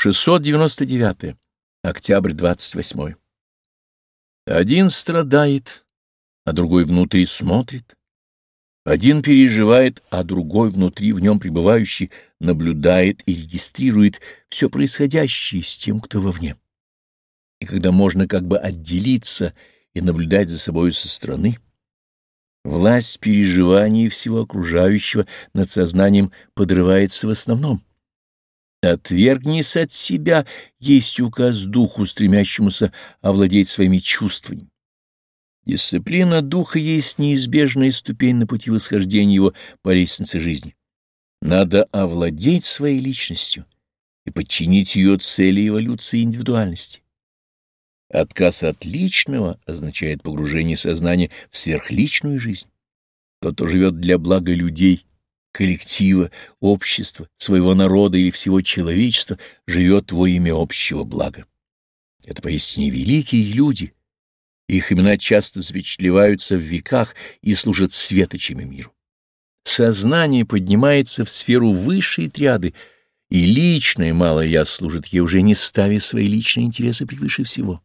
699. Октябрь 28. Один страдает, а другой внутри смотрит. Один переживает, а другой внутри в нем пребывающий наблюдает и регистрирует все происходящее с тем, кто вовне. И когда можно как бы отделиться и наблюдать за собой со стороны, власть переживаний всего окружающего над сознанием подрывается в основном. Отвергнись от себя есть указ духу, стремящемуся овладеть своими чувствами. Дисциплина духа есть неизбежная ступень на пути восхождения его по лестнице жизни. Надо овладеть своей личностью и подчинить ее цели эволюции индивидуальности. Отказ от личного означает погружение сознания в сверхличную жизнь. Тот, кто живет для блага людей, коллектива, общества, своего народа или всего человечества, живет во имя общего блага. Это поистине великие люди. Их имена часто запечатлеваются в веках и служат светочами миру. Сознание поднимается в сферу высшей триады, и личное малое «я» служит ей уже не ставя свои личные интересы превыше всего.